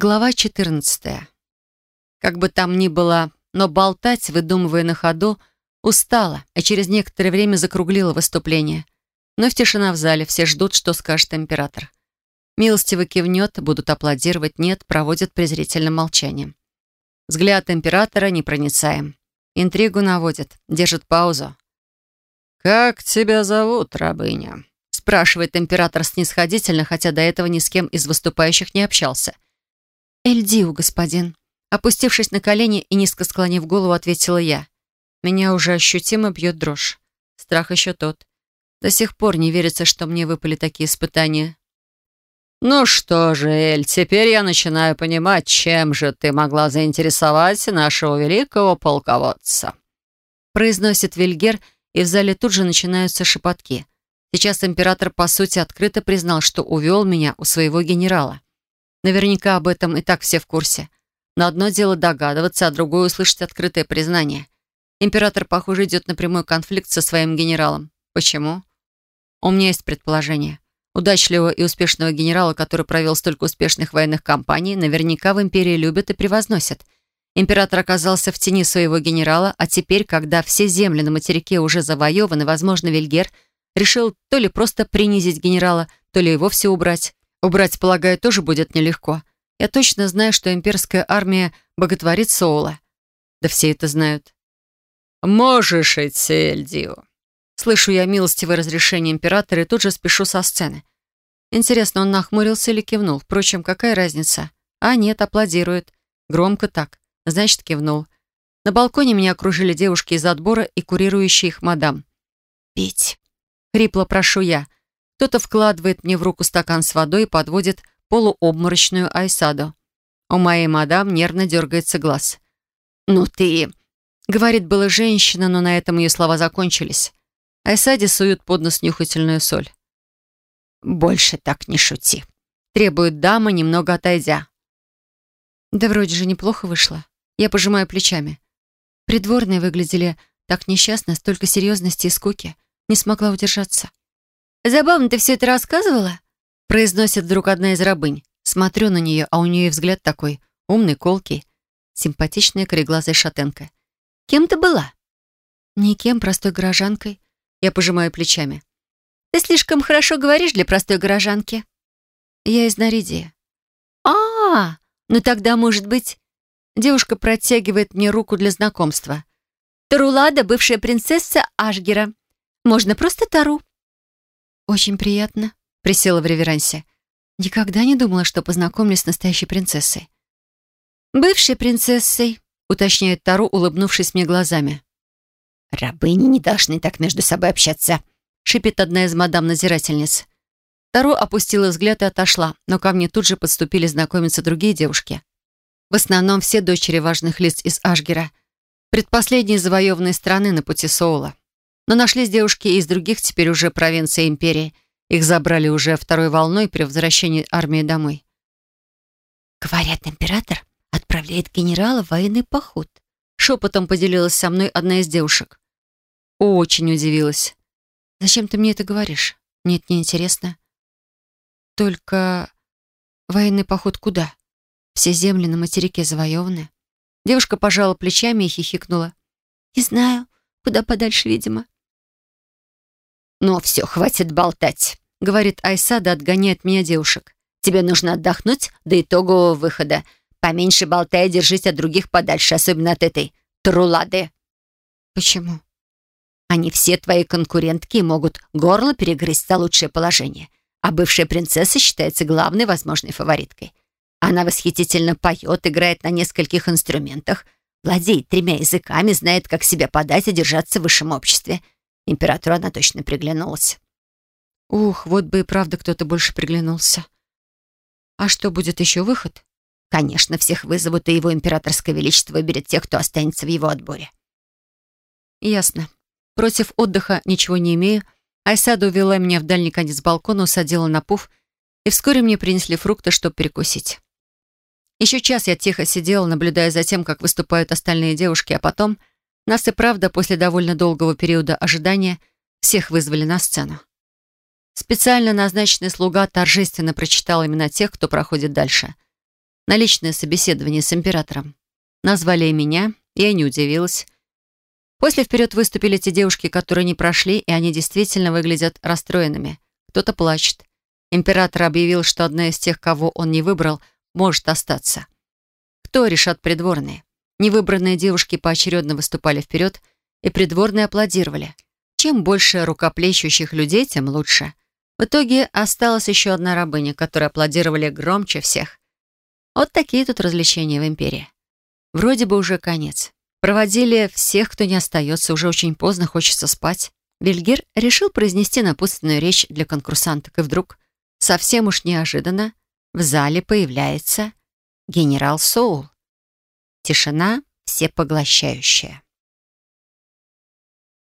Глава 14. Как бы там ни было, но болтать, выдумывая на ходу, устала, и через некоторое время закруглила выступление. Но в тишина в зале, все ждут, что скажет император. Милостиво кивнет, будут аплодировать, нет, проводят презрительным молчанием. Взгляд императора непроницаем. Интригу наводит, держит паузу. «Как тебя зовут, рабыня?» спрашивает император снисходительно, хотя до этого ни с кем из выступающих не общался. «Эльдиу, господин». Опустившись на колени и низко склонив голову, ответила я. Меня уже ощутимо бьет дрожь. Страх еще тот. До сих пор не верится, что мне выпали такие испытания. «Ну что же, Эль, теперь я начинаю понимать, чем же ты могла заинтересовать нашего великого полководца», произносит Вильгер, и в зале тут же начинаются шепотки. Сейчас император, по сути, открыто признал, что увел меня у своего генерала. Наверняка об этом и так все в курсе. Но одно дело догадываться, а другое услышать открытое признание. Император, похоже, идет на прямой конфликт со своим генералом. Почему? У меня есть предположение. Удачливого и успешного генерала, который провел столько успешных военных кампаний, наверняка в империи любят и превозносят. Император оказался в тени своего генерала, а теперь, когда все земли на материке уже завоеваны, возможно, Вильгер решил то ли просто принизить генерала, то ли и вовсе убрать. Убрать, полагаю, тоже будет нелегко. Я точно знаю, что имперская армия боготворит Соула. Да все это знают. «Можешь идти, Эльдио». Слышу я милостивое разрешение императора и тут же спешу со сцены. Интересно, он нахмурился или кивнул? Впрочем, какая разница? А, нет, аплодирует. Громко так. Значит, кивнул. На балконе меня окружили девушки из отбора и курирующие их мадам. «Пить». Хрипло прошу я. Кто-то вкладывает мне в руку стакан с водой и подводит полуобморочную Айсаду. У моей мадам нервно дергается глаз. «Ну ты...» — говорит была женщина, но на этом ее слова закончились. Айсаде суют под нос нюхательную соль. «Больше так не шути», — требует дама, немного отойдя. Да вроде же неплохо вышло. Я пожимаю плечами. Придворные выглядели так несчастно, столько серьезности и скуки. Не смогла удержаться. «Забавно ты все это рассказывала?» Произносит вдруг одна из рабынь. Смотрю на нее, а у нее взгляд такой умный, колкий, симпатичная кореглазая шатенка. «Кем ты была?» «Никем, простой горожанкой». Я пожимаю плечами. «Ты слишком хорошо говоришь для простой горожанки». «Я из Наридии». А, -а, а Ну тогда, может быть...» Девушка протягивает мне руку для знакомства. «Тарулада, бывшая принцесса Ашгера. Можно просто Тару». «Очень приятно», — присела в реверансе. «Никогда не думала, что познакомлюсь с настоящей принцессой». «Бывшей принцессой», — уточняет Тару, улыбнувшись мне глазами. «Рабыни не должны так между собой общаться», — шипит одна из мадам-надзирательниц. Тару опустила взгляд и отошла, но ко мне тут же подступили знакомиться другие девушки. В основном все дочери важных лиц из Ашгера. Предпоследние завоеванные страны на пути Соула. Но нашлись девушки из других теперь уже провинций империи. Их забрали уже второй волной при возвращении армии домой. «Говорят, император отправляет генерала в военный поход», шепотом поделилась со мной одна из девушек. Очень удивилась. «Зачем ты мне это говоришь? Нет, не интересно. Только военный поход куда? Все земли на материке завоеваны». Девушка пожала плечами и хихикнула. «Не знаю. Куда подальше, видимо. «Ну все, хватит болтать», — говорит Айсада, отгоняет меня девушек. «Тебе нужно отдохнуть до итогового выхода. Поменьше болтай, держись от других подальше, особенно от этой трулады». «Почему?» «Они все твои конкурентки могут горло перегрызть за лучшее положение, а бывшая принцесса считается главной возможной фавориткой. Она восхитительно поет, играет на нескольких инструментах, владеет тремя языками, знает, как себя подать и держаться в высшем обществе». Императору она точно приглянулась. Ух, вот бы и правда кто-то больше приглянулся. А что, будет еще выход? Конечно, всех вызовут, и его императорское величество выберет тех, кто останется в его отборе. Ясно. Против отдыха ничего не имею. Айсада увела меня в дальний конец балкона, усадила на пуф, и вскоре мне принесли фрукты, чтобы перекусить. Еще час я тихо сидела, наблюдая за тем, как выступают остальные девушки, а потом нас и правда после довольно долгого периода ожидания всех вызвали на сцену. Специально назначенный слуга торжественно прочитал имена тех, кто проходит дальше. на личное собеседование с императором. Назвали и меня, я не удивилась. После вперед выступили те девушки, которые не прошли, и они действительно выглядят расстроенными. Кто-то плачет. Император объявил, что одна из тех, кого он не выбрал, может остаться. Кто решат придворные? Невыбранные девушки поочередно выступали вперед, и придворные аплодировали. Чем больше рукоплещущих людей, тем лучше. В итоге осталась еще одна рабыня, которой аплодировали громче всех. Вот такие тут развлечения в империи. Вроде бы уже конец. Проводили всех, кто не остается, уже очень поздно, хочется спать. Вильгер решил произнести напутственную речь для конкурсанток, и вдруг, совсем уж неожиданно, в зале появляется генерал Соул. Тишина всепоглощающая.